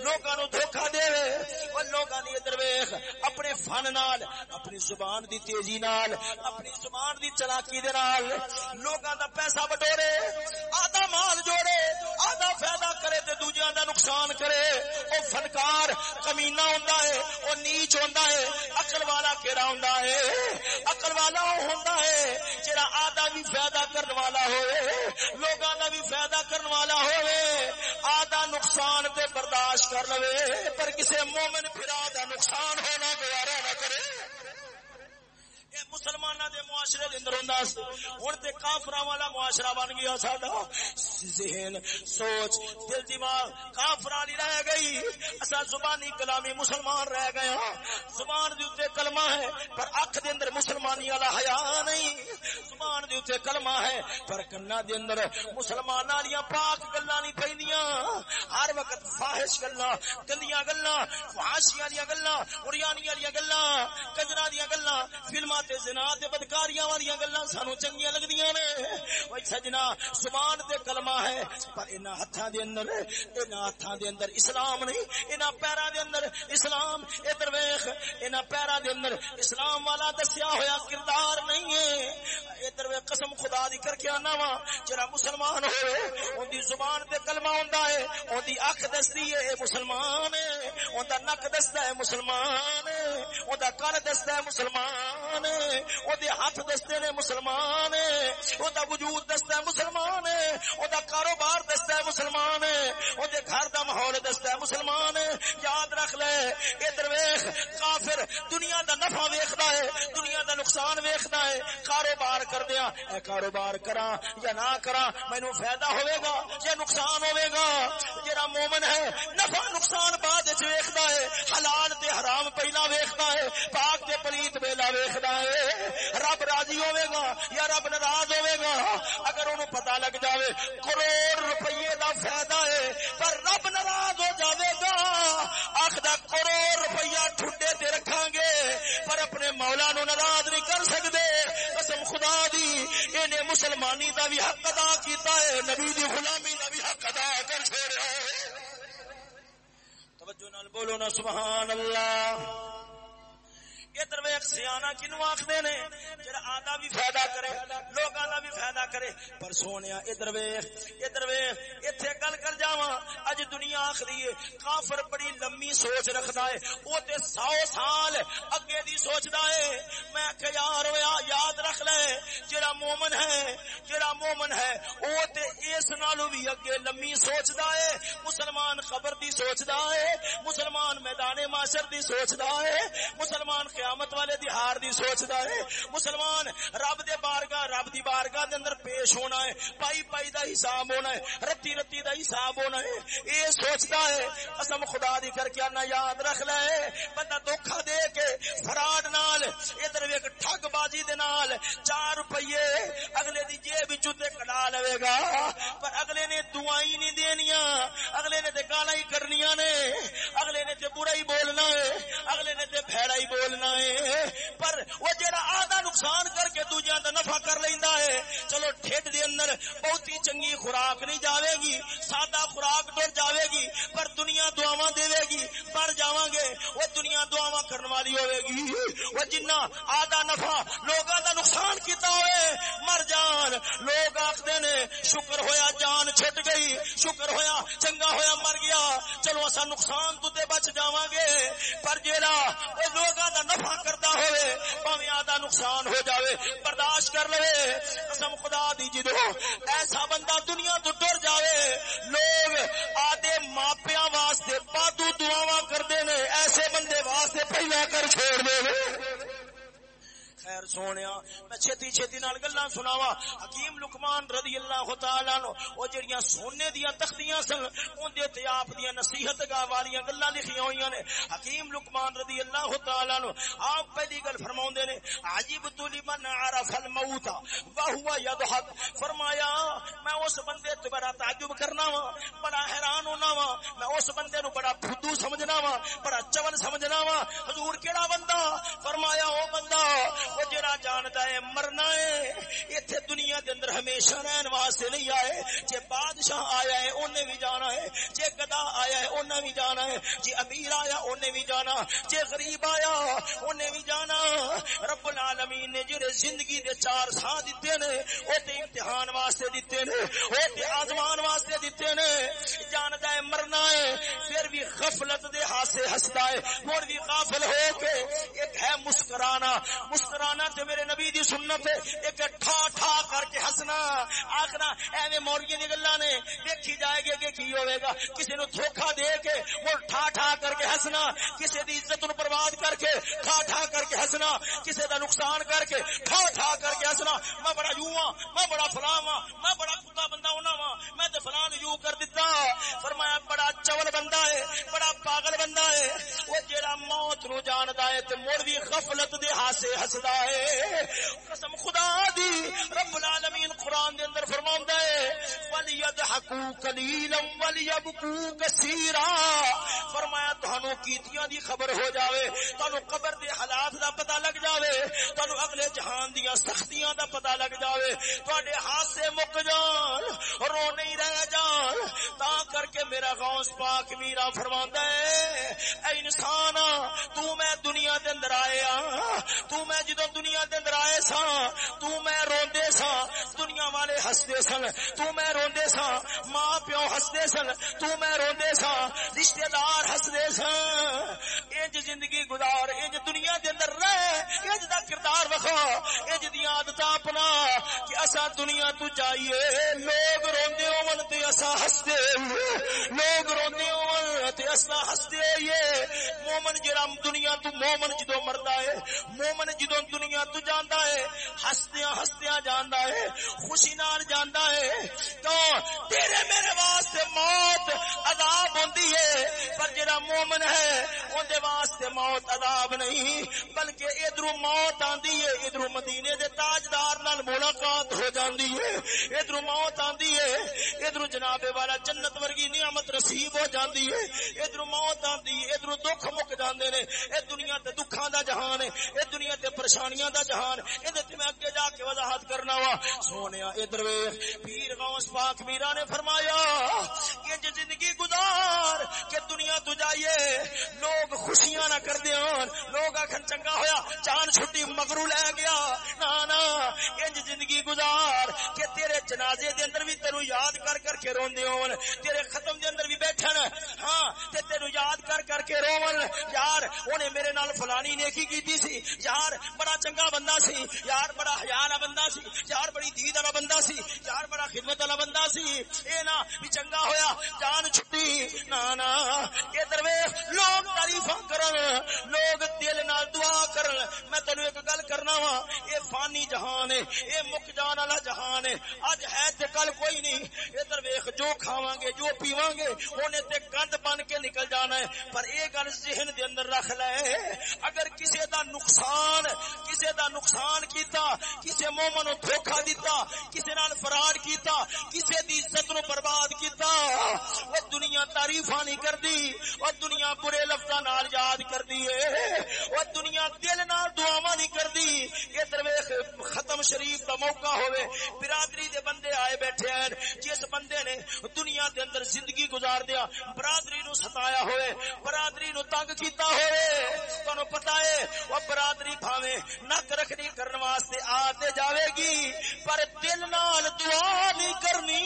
لوکاں نو دھوکا دے۔ او لوکاں دی ادھر ویکھ، اپنے فن نال، اپنی زبان دی تیزی نال، اپنی زبان دی چلاکی دے نال لوکاں دا پیسہ بٹورے، آدھا مال جوڑے آدھا فائدہ کرے تے دوجیاں دا نقصان کرے۔ او فنکار کمینہ ہوندا ہے، او نیچ ہوندا ہے، عقل والا کیڑا ہوندا ہے؟ عقل والا او ہوندا ہے جڑا آدھا بھی فائدہ کرنے والا ہوئے، لوگاں دا بھی فائدہ کرنے والا ہوئے۔ آدھا نقصان تے برداشت کر لوے، پر کسے مومن پھرا دا نقصان ہونا گوارا نہ کرے۔ مسلمانہ دے معاشرے دے اندر ہوندا سی۔ ہن تے کافراں والا معاشرہ بن گیا ساڈا۔ ذہن، سوچ، دل، دماغ کافراں والی رہ گئی۔ اسا زبانی کلامی مسلمان رہ گئے ہاں۔ زبان دے اوتے کلمہ ہے، پر اکھ دے اندر مسلمانی والا حیا نہیں۔ زبان دے اوتے کلمہ ہے، پر کنا دے اندر مسلماناں والی پاک گلاں نہیں پیندیاں ہر وقت فاحش گلاں گندیاں گلاں فحاشی والی گلاں اوریانی والی گلاں کجرا دی گلاں، فلماں تے زنا تے بدکاریاں والی گلاں سانو چنگیاں لگدیاں نے۔ او سجنا اچھا زبان تے کلمہ ہے، پر انہاں ہتھاں دے اندر، انہاں ہتھاں دے اندر اسلام نہیں، انہاں پیراں دے اندر اسلام۔ ادھر ویکھ، انہاں پیراں دے اندر اسلام والا دسیا ہویا کردار نہیں ہے۔ ادھر ویکھ، قسم خدا دی کر کے آنا وا، جڑا مسلمان ہوئے، اون دی زبان تے کلمہ ہوندا ہے، اون دی اکھ دسدی ہے، اے مسلمان ہے۔ اون دا نک دسدا ہے، مسلمان ہے۔ اون دا کان دسدا ہے، مسلمان مسلمان ہے او دے ہاتھ دستے نے مسلمان او دا وجود دستا ہے مسلمان او دا کاروبار دستا ہے مسلمان او دے گھر دا ماحول دستا ہے مسلمان ہے۔ یاد رکھ لے، ادھر ویکھ، کافر دنیا دا نفع ویکھدا ہے، دنیا دا نقصان ویکھدا ہے۔ کاروبار کر دیا اے کاروبار کراں یا نہ کراں، مینوں فائدہ ہوے گا یا نقصان ہوے گا جڑا مومن ہے، نفع نقصان بعد وچ ویکھدا ہے، حلال تے حرام پہلا ویکھدا ہے، پاک تے پلیت ویلا ویکھدا ہے رب راضی ہوئے گا یا رب ناراض ہوئے گا؟ اگر انہوں پتا لگ جاوے، کروڑ روپیے دا فائدہ ہے پر رب ناراض ہو جاوے گا۔ آخر کروڑ روپیہ ٹھنڈے تے رکھا گے، پر اپنے مولا نو ناراض نہیں کر سکتے قسم خدا دی انہیں مسلمانی دا بھی حق ادا کیتا ہے نبی دی غلامی دا بھی حق ادا کر چھوڑا ہے توجہ نال بولو نا، سبحان اللہ۔ ادھر ویک سیاح کنو آخر نے، جڑا آدھا بھی فائدہ کرے لوگ آدھا بھی فائدہ کرے۔ پر سونے ادھر ویخ ادھر ویخ اتنے گل کر جا اج دنیا آخری ہے، کافر بڑی لمبی سوچ رکھتا ہے وہ تے سو سال اگے دی سوچتا ہے۔ میں کہ یار ہویا، یاد رکھ لے، جڑا مومن ہے، جڑا مومن ہے وہ تے اس نالو بھی اگے لمبی سوچتا ہے۔ مسلمان خبر دی سوچتا ہے، مسلمان میدان معاشر دی سوچتا ہے، مسلمان قیامت والے دی ہار دی سوچدا ہے۔ مسلمان، رب دے بارگاہ، رب دی بارگاہ دے اندر پیش ہونا ہے۔ پائی پائی دا حساب ہونا ہے۔ رتی رتی دا حساب ہونا ہے۔ اے سوچدا ہے، قسم خدا دی کر کے نہ یاد رکھ لے۔ بندہ دھوکا دے کے فراڈ نال، ادھر ویک ٹھگ بازی دے نال 4 روپے اگلے دی جیب وچوں تے کڈا لوے گا۔ پر اگلے نے دعائیں نہیں دینیاں۔ اگلے نے تے گالاں ہی کرنیاں نے۔ اگلے نے تے برا ہی بولنا ہے۔ اگلے نے تے بھڑا ہی بولنا ہے، پر وہ جڑا آدھا نقصان کر کے دوجیاں دا نفع کر لیندا ہے، چلو ٹھڈ دے اندر بہت ہی چنگی خوراک نہیں جاوے گی سادہ خوراک ٹر جاوے گی پر دنیا دعاواں دے گی بڑھ جاواں گے وہ دنیا دعاواں کرن والی ہوے گی وہ جنہ آدھا نفع لوگاں دا نقصان کیتا ہوئے، مر جان۔ لوگ آکھدے نے، شکر ہویا جان چھٹ گئی، شکر ہویا چنگا ہویا مر گیا۔ چلو اسا نقصان تو تے بچ جاواں گے پر جیڑا او لوگاں دا نفع نفع کرتا ہوئے آدھا نقصان ہو جاوے، برداشت کر لے قسم خدا دی جدو ایسا بندہ دنیا تو ٹر جاوے، لوگ آدھے ماپیاں واسطے پادو دعاواں کردے نے، ایسے بندے واسطے پہلا کر چھوڑ دے۔ خیر سونے میں چھتی چھتی نال گلا سناوا حکیم لکمان رضی اللہ تعالی نو، او جڑیاں سونے دیا تختیاں سن اون دے تے آپ دیا نصیحت گا والیاں گلا لکھیاں ہوئیاں نے۔ حکیم لکمان رضی اللہ تعالی نو، آپ پہلی گل فرماوندے نے، عجیب تو لمن عرف الموت وهو يضحك فرمایا، میں اس بندے تو بڑا تعجب کرنا وا بڑا حیران ہونا وا میں اس بندے نو بڑا پھدو سمجھنا وا بڑا چول سمجھنا وا حضور کیڑا بندہ؟ فرمایا، او بندہ وہ جڑا جاندا ہے، مرنا ہے۔ ایتھے دنیا دے اندر ہمیشہ رہن واسطے نہیں آئے۔ جے بادشاہ آیا ہے انہیں بھی جانا ہے۔ جے گدا آیا ہے انہیں بھی جانا ہے۔ جے امیر آیا انہیں بھی جانا۔ جے غریب آیا انہیں بھی جانا۔ رب العالمین نے جڑے زندگی دے چار سا دیتے نے، او تے امتحان واسطے دیتے نے، او تے آزمان واسطے دیتے نے۔ جاندا ہے، مرنا ہے۔ پھر بھی غفلت دے ہاتھ سے ہسدا ہے۔ مڑ بھی غافل ہو کے ایک ہے مسکرانا۔ مسکرانا تے میرے نبی دی سنت ہے، ایک ٹھا ٹھا کر کے ہسنا آخنا، ایویں مورگی دی گلاں نے دیکھی جائے گی کہ کی ہوے گا۔ کسی نو دھوکا دے کے وہ ٹھا ٹھا کر کے ہسنا کسی دی عزت نو برباد کر کے ٹھا ٹھا کر کے ہسنا کسی دا نقصان کر کے ٹھا ٹھا کر کے ہسنا میں بڑا یوں ہاں میں بڑا فلاں ہاں میں بڑا کتا بندہ ہونا وا میں تے فلاں یوں کر دیتا فرمایا، بڑا چول بندہ ہے، بڑا پاگل بندہ ہے۔ وہ جیڑا موت نو جاندا ہے تے مڑ بھی غفلت دے ہاسے ہسدا ہے قسم خدا دی، رب العالمین قرآن دے اندر فرماوندا ہے، وَلْيَضْحَكُوا قَلِيلًا وَلْيَبْكُوا كَثِيرًا۔ فرمایا تانوں کیتیاں دی خبر ہو جاوے تانوں قبر دے حالات دا پتہ لگ جاوے تانوں اگلے جہان دیاں سختیاں دا پتہ لگ جاوے۔ تواڈے ہاتھ سے مک جان، رو نہیں رہ جان۔ تا کر کے میرا غوث پاک میرا فرماندا ہے، اے انسان تو میں دنیا دے اندر آیا، تو میں جدوں جدو دنیا دے اندر آئے سا تو میں روندے سا دنیا والے ہسدے سن، تو میں روندے سا ماں پیو ہسدے سن، تو میں روندے سا رشتہ دار ہسدے سن انج زندگی گزار، انج دنیا دے اندر رہ، انج دا کردار وکھا انج دی عادت اپنا کہ اسا دنیا تو جائیے۔ لوگ روندے ہون تے اسا ہسدے لوگ روندے ہون تے اسا ہسدے یہ مومن جڑا دنیا تو مومن جدوں مردا ہے، مومن جدوں دنیا تو جاندا ہے، ہستیاں ہستیاں جاندا ہے، خوشی نال جاندا ہے۔ تو تیرے میرے واسطے موت عذاب ہوندی ہے۔ پر جڑا مومن ہے اون دے واسطے موت عذاب نہیں، بلکہ ادھر موت آندی ہے ادھر مدینے دے تاجدار نال ملاقات ہو جاندی ہے۔ ادھر موت آندی ہے ادھر جناب والا جنت ورگی نعمت نصیب ہو جاندی ہے۔ ادھر موت آندی، ادھر دکھ مک جاندے نے، اے دنیا تے دکھاں دا جہان ہے، اے دنیا تے پریشانیاں دا جہان اے تے میں اگے جا کے وضاحت کرنا وا۔ سونیا، ادھر ویکھ، پیر غوث پاک میرا نے فرمایا کہ جو زندگی گزار، کہ دنیا تو جائیے۔ لوگ خوشیاں نہ کر دیان لوگ آکھن، چنگا ہویا چاند چھٹی مگرو لے گیا۔ نا نا، انج زندگی گزار، کہ تیرے جنازے دے اندر بھی تینو یاد کر کر کے روندے ہون۔ تیرے ختم دے اندر بھی بیٹھن۔ ہاں تے تینو یاد کر کر کے رون یار، اونے میرے نال فلانی نیکی کیتی سی۔ یار، بڑا چنگا بندہ سی۔ یار، بڑا حیا والا بندہ سی۔ یار، بڑی دید والا بندہ سی۔ یار، بڑا خدمت والا بندہ سی۔ اے نا، بھی چنگا ہویا۔ جان چھٹی۔ نا نا اے درویش لوگ تعریفاں کرن۔ لوگ دل نال دعا کرن، میں تینو ایک گل کرنا وا اے فانی جہان ہے اے مک جان والا جہان ہے، اج ہے تے کل کوئی نہیں، ادھر ویکھ، جو کھاواں گے جو پیواں گے اونے تے گند بن کے نکل جانا ہے، پر اے گل ذہن دے اندر رکھ لے، اگر کسی دا نقصان کسی دا نقصان کیتا کسی مومن نو دھوکا دیتا کسی نال فراڈ کیتا کسی دی عزت نو برباد کیتا وہ دنیا تعریفاں نہیں کردی اور دنیا برے لفظاں نال یاد کردی ہے وہ دنیا دل نال دعاواں نہیں کردی ادھر ویکھ ختم شریف دا موقع ہوے برادری دے بندے آئے بیٹھے ہیں، جس بندے نے دنیا دے اندر زندگی گزار دیا برادری نو ستایا ہوئے، برادری نو تنگ کیتا ہوئے۔ تانوں پتہ ہے او برادری بھاویں نک رکھنی کرن واسطے آ تے جاوے گی، پر دل نال دعا نہیں کرنی۔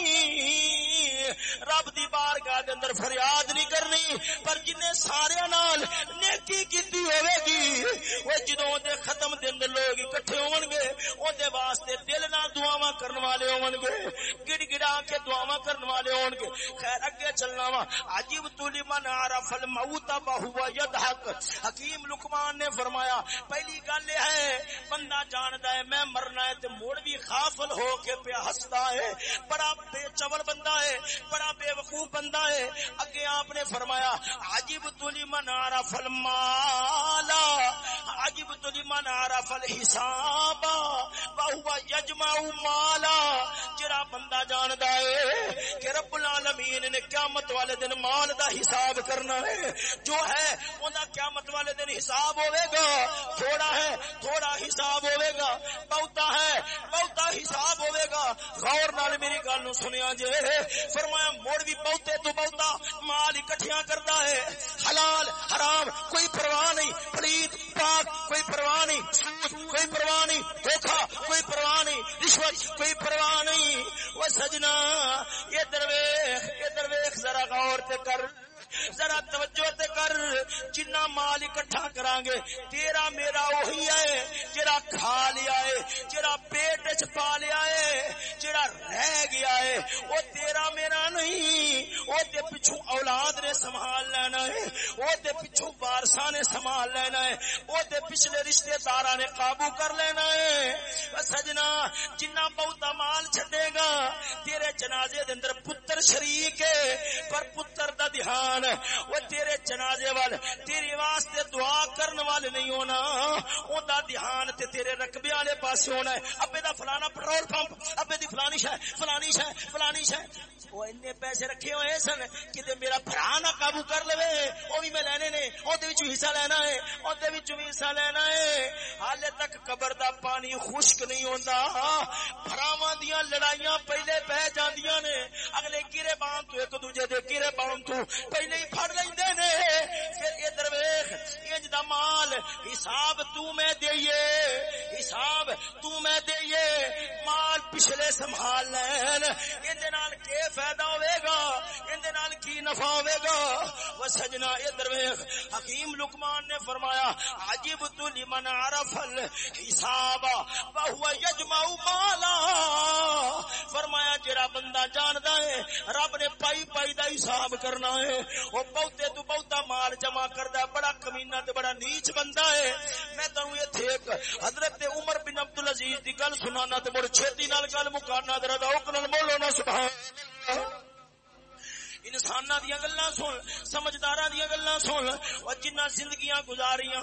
رب دی بارگاہ دے اندر فریاد نہیں کرنی، پر جنے سارے نال نیکی کیتی ہوے گی او جدوں دے ختم دے لوگ اکٹھے ہون گے او دے واسطے دل نال دعاواں کرن والے ہون گے گڑ گڑا کے دعاواں کرن والے ہون گے خیر اگے چلنا وا۔ عجیب تو لمن عرف الموت وهو يضحك حکیم لقمان نے فرمایا، پہلی گل یہ ہے، بندہ جاندا ہے، میں مرنا ہے تے موڑ بھی غافل ہو کے پہ ہستا ہے۔ بڑا بے چول بندہ ہے، بڑا بے وقوف بندہ ہے۔ اگے آپ نے فرمایا، عجیب تو لمن عرف المال عجیب تو لمن عرف الحساب۔ وهو يجمع مالا، جڑا بندہ جاندا ہے کہ رب العالمین نے قیامت والے دن مال دا حساب کرنا ہے۔ جو ہے، اوندا قیامت والے دن حساب ہوے گا۔ تھوڑا ہے، تھوڑا حساب ہوے گا۔ بہتا ہے، بہتا حساب ہوے گا۔ غور نال میری گل نو سنیا جے۔ فرمایا، موڑ بھی بہتے تو بہتا، مال اکٹھیاں کردا ہے۔ حلال، حرام، کوئی پرواہ نہیں۔ پلیت، پاک، کوئی پرواہ نہیں۔ سود، کوئی پرواہ نہیں۔ دھوکھا، کوئی پرواہ نہیں، رشوت کوئی پرواہ نہیں۔ وہ سجنا یہ درویش یہ درویش ذرا غور تے کر۔ ذرا توجہ تے کر، جنہ مال اکٹھا کران گے تیرا میرا وہی ہے، جڑا کھا لیا ہے، جڑا پیٹ وچ پا لیا ہے، جڑا رہ گیا ہے او تیرا میرا نہیں او تے پچھو اولاد نے سنبھال لینا ہے او تے پچھو وارثاں نے سنبھال لینا ہے او تے پچھلے رشتہ داراں نے قابو کر لینا ہے۔ سجنا، جنہ بہت مال چھڈے گا، تیرے جنازے دے اندر پتر شریک ہے، پر پتر دا دھیان وہ تیرے جنازے وال تیری واسطے دعا کرن والے نہیں ہونا۔ اوندا دھیان تے تیرے رقبے والے پاسے ہونا ہے۔ ابے دا فلانا پیٹرول پمپ، ابے دی فلانی شے فلانی شے فلانی شے۔ وہ اتنے پیسے رکھے ہوئے سن کہ میرا بھرا نہ قابو کر لے وہ بھی میں لینے نے، اودے وچ حصہ لینا ہے او اودے وچ حصہ لینا ہے۔ حالے تک قبر دا پانی خشک نہیں ہوندا۔ بھراواں دیاں لڑائیاں پہلے بہ جاندیاں نے۔ اگلے گرے بان تو ایک دوجے دے گرے بان تو پہلے ہی پھڑ لیندے نے۔ پھر یہ ویکھ، انج دا مال، حساب تو میں دئیے، حساب تو میں دئیے۔ پچھلے سنبھال لین۔ ان نال کی فائدہ ہوے گا؟ ان نال کی نفع ہوے گا؟ و سجنا ادھر ویکھ۔ حکیم لقمان نے فرمایا عجب تو لمن عرف الحساب وهو يجمع مالا۔ فرمایا جڑا بندہ جاندا ہے، رب نے پائی پائی دا حساب کرنا ہے۔ وہ بہتے تو بہتا مال جمع کردا ہے، بڑا کمینہ تے بڑا نیچ بندہ ہے۔ میں تانوں ایتھے ایک حضرت عمر بن عبد العزیز دی گل سنانا تے مڑ چھتی نال گل مکانا درد ذوق نال بولو نا سبحان اللہ۔ انسان دیا گلا سن سمجھدار دیا گلا سن۔ اور جنہ زندگیاں گزاریاں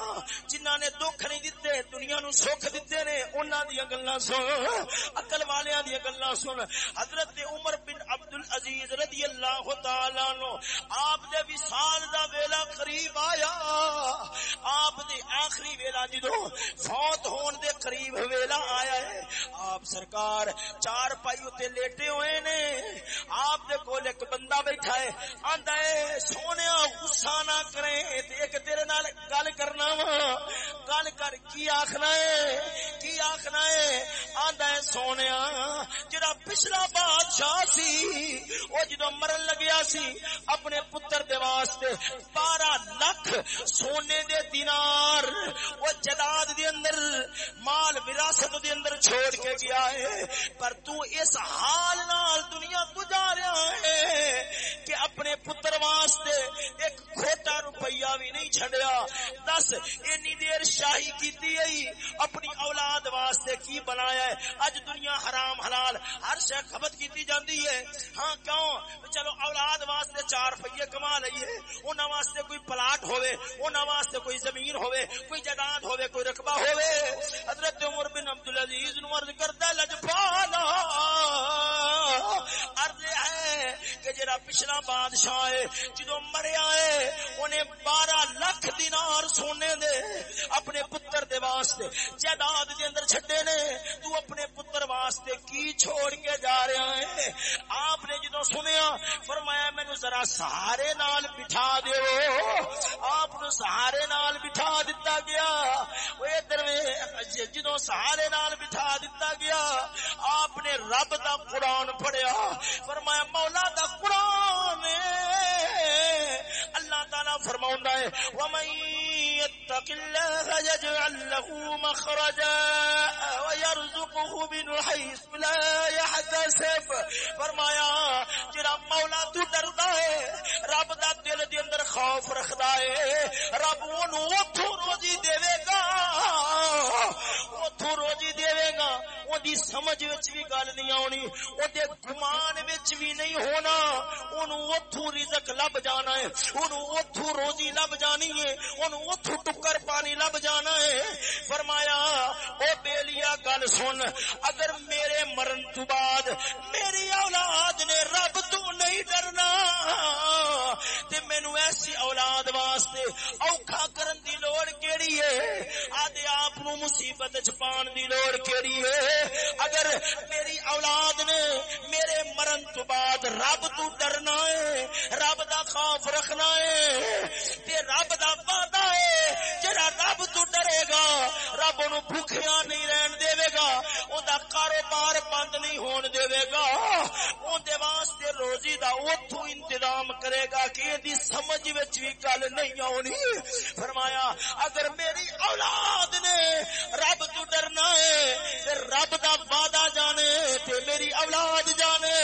جنہ نے دکھ نہیں دیتے دنیا نو سکھ دیتے نے انہاں دیا گلا سن۔ عقل والیاں دیا گلا سن۔ حضرت عمر بن عبد العزیز رضی اللہ تعالی عنہ، آپ دے وصال دا ویلا قریب آیا۔ آپ دے آخری ویلا جدو فوت ہون دے قریب ویلا آیا ہے۔ آپ سرکار چار پائی تے لیٹے ہوئے نے۔ آپ دے کول ایک بندہ بیٹھا ہے آندا ہے سونے غصہ نہ کرے ایک تیرے نال گل کرنا وا۔ گل کر، کی آخنا ہے؟ کی آخنا ہے؟ آندا ہے سونے جڑا پچھلا بادشاہ سی، او جدو مرن لگیا سی، اپنے پتر دے واسطے بارہ لکھ سونے دے دینار او جداد دے اندر، مال وراثت دے اندر چھوڑ کے گیا ہے۔ پر تو اس حال نال دنیا دس اینی دیر شاہی کیتی ہے اپنی اولاد واسطے کی بنایا ہے؟ اج دنیا حرام حلال ہر شے خبت کیتی جاندی ہے۔ ہاں کیوں؟ چلو اولاد واسطے چار پہیے کما لئیے۔ انہاں واسطے کوئی پلاٹ ہوے انہاں واسطے کوئی زمین ہوے کوئی جائیداد ہوے کوئی رقبہ ہوے حضرت عمر بن عبد العزیز نو عرض کردا لجپالا ہے کہ جڑا پچھلا بادشاہ ہے جدو مریا ہے، انہیں بارہ لکھ دینار سونے دے اپنے پتر دے واسطے۔ جائیداد دے اندر چھڈے نے، تو اپنے پتر واسطے کی چھوڑ کے جا رہا ہے؟ آپ نے جدو سنیا، فرمایا مینو ذرا سہارے نال بٹھا دیو۔ آپ نو سہارے نال بٹھا دیتا گیا۔ وہ ادھر جدو سہارے نال بٹھا دیتا گیا، آپ نے رب دا قرآن پڑھیا۔ فرمایا، مولا دا قرآن اللہ تعالی فرماؤں ہے، وَمَن يَتَّقِ اللَّهَ يَجْعَل لَّهُ مَخْرَجًا وَيَرْزُقْهُ مِنْ حَيْثُ لَا يَحْتَسِبُ۔ فرمایا، جڑا مولا تو ڈردا ہے، رب دا دل دے اندر خوف رکھدا ہے، رب اونوں اوتھوں روزی دے گا۔ اوتھوں روزی دے گا۔ اودی سمجھ وچ بھی گل نہیں آونی اودے گمان وچ بھی نہیں ہو ہونا اونوں اوتھوں رزق لب جانا ہے، اونوں اوتھوں روزی لب جانی ہے، اونوں اوتھوں ٹکر پانی لب جانا ہے۔ فرمایا، او بے گل سن اگر میرے مرن تو بعد میری اولاد نے رب تو نہیں ڈرنا تے مینو ایسی اولاد واسطے اوکھا کرن دی لوڑ کیڑی ہے آدھے آپ نو مصیبت چھپان دی لوڑ کیڑی ہے اگر میری اولاد نے میرے مرن تو بعد رب تو ڈرنا ہے رب دا خوف رکھنا ہے تے رب دا وعدہ ہے جڑا رب تو ڈرے گا رب نو بھوکھیا نہیں رہن دے گا اون دا کاروبار بند نہیں ہون دے گا اون دے واسطے روزی دا اوتھو انتظام کرے گا کہ دی سمجھ وچ بھی گل نہیں آونی فرمایا، اگر میری اولاد نے رب تو ڈرنا ہے تے رب دا وعدہ جانے تے میری اولاد جانے۔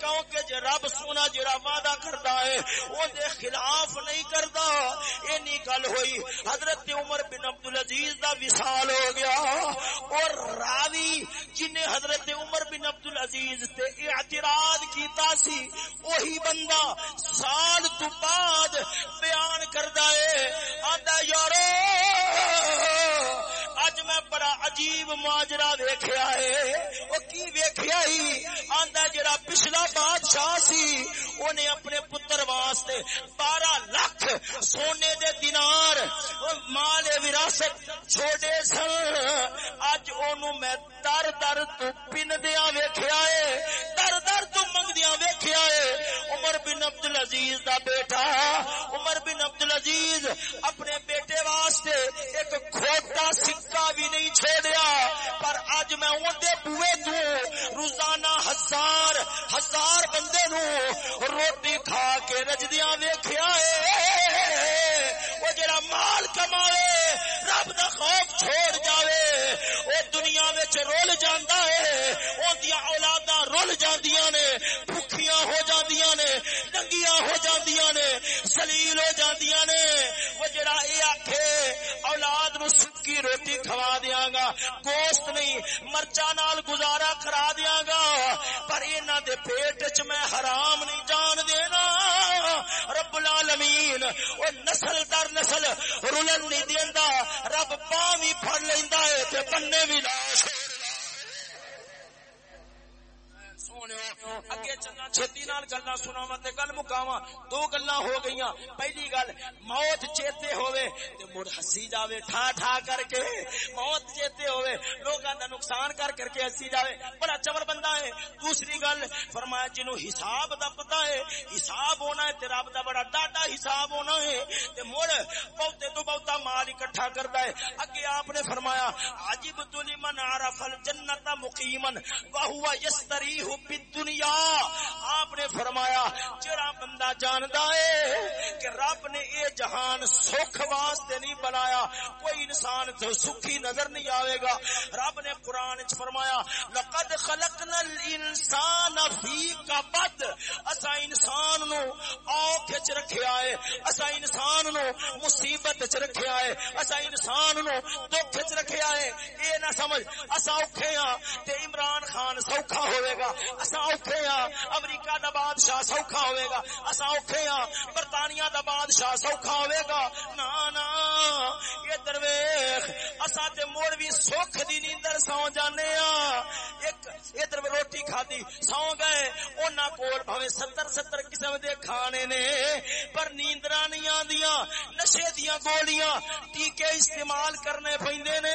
کیونکہ جے رب سونا جڑا وعدہ کردا ہے، اون دے خلاف نہیں کردا۔ اینی گل ہوئی، حضرت عمر بن عبد العزیز دا وصال ہو گیا اور راوی جن حضرت عمر بن عبد العزیز تے اعتراض کیتا سی، وہی بندہ سال تو بعد بیان کردا ہے، آندا یارو اج میں بڑا عجیب ماجرا ویکھیا ہے او کی ویکھیا ہی؟ آندا جڑا پچھلا بادشاہ سی، اونے اپنے پتر واسطے 12 لاکھ سونے دے دینار، مال وراثت چھوڑے سن۔ اج اونوں میں در در تو پن دیا ویکھیا ہے در در تو منگ دیا ویکھیا ہے عمر بن عبد العزیز دا بیٹا۔ عمر بن عبد العزیز اپنے بیٹے واسطے ایک کھوٹا سکہ بھی نہیں چھوڑیا پر اج میں اون دے بوئے تو، روزانہ ہزار ہزار بندے نو روٹی کھا کے رجدیاں ویکھیا ہے وہ جڑا مال کماوے، رب دا خوف چھوڑ جاوے، وہ دنیا وچ رول جاندا ہے اودیاں اولادا رول جاندیاں نے بھوکیاں ننگیاں ہو جاندیاں نے ذلیل ہو جاندیاں نے۔ وہ جڑا اے آکھے، اولاد نو سکی روٹی کھوا دیاں گا، گوشت نہیں مرچا نال گزارا کرا دیاں گا۔ پر انہاں دے پیٹ وچ میں حرام نہیں جان دینا۔ رب العالمین، او نسل در نسل رولن نہیں دیندا۔ رب پاں بھی پھڑ لیندا ہے تے بننے بھی لا چھوڑ اگے چلنا چھتی نال گلا سناوا تے گل مکاوا دو گلا ہو گئی پہلی گل موت چیتے ہوئے تے مڑ ہسی جاوے ٹھا ٹھا کر کے موت چیتے ہوئے لوگاں دا نقصان کر کر کے ہسی جاوے بڑا چور بندہ ہے دوسری گل فرمایا جنو حساب دا پتا ہے حساب ہونا ہے تے رب دا بڑا ڈاٹا حساب ہونا ہے تے مڑ بہتے تو بہتا مال اکٹھا کردا ہے اگے آپ نے فرمایا عجب تو لمن عرف الجنت مقیما وهو يستريح دنیا، آپ نے فرمایا، جڑا بندہ جاندا ہے کہ رب نے اے جہان سکھ واسطے نہیں بنایا، کوئی انسان تو سکھی نظر نہیں آئے گا۔ رب نے قرآن چ فرمایا، لقد خلقنا الانسان فی کبد اسا انسان نو اوکھ چ رکھیا ہے اسا انسان نو مصیبت چ رکھیا ہے اسا انسان نو دکھ چ رکھیا ہے۔ اے نہ سمجھ اسا اوکھے ہاں تے عمران خان سوکھا ہوئے گا۔ اسا اوکھے ہاں۔ امریکہ دا بادشاہ سوکھا ہوئے گا۔ اسا اوکھے ہاں۔ برطانیہ دا بادشاہ سوکھا ہوئے گا۔ نا نا، یہ درویخ اسا تے موڑ بھی سوکھ دی نیندر سو جانے ہاں۔ ایک ادھر روٹی کھادی سو گئے۔ اونا کول بھویں ستر ستر قسم دے کھانے نے۔ پر نیندرا نہیں آندیاں۔ نشے دیاں گولیاں ٹیکے استعمال کرنے پیندے نے۔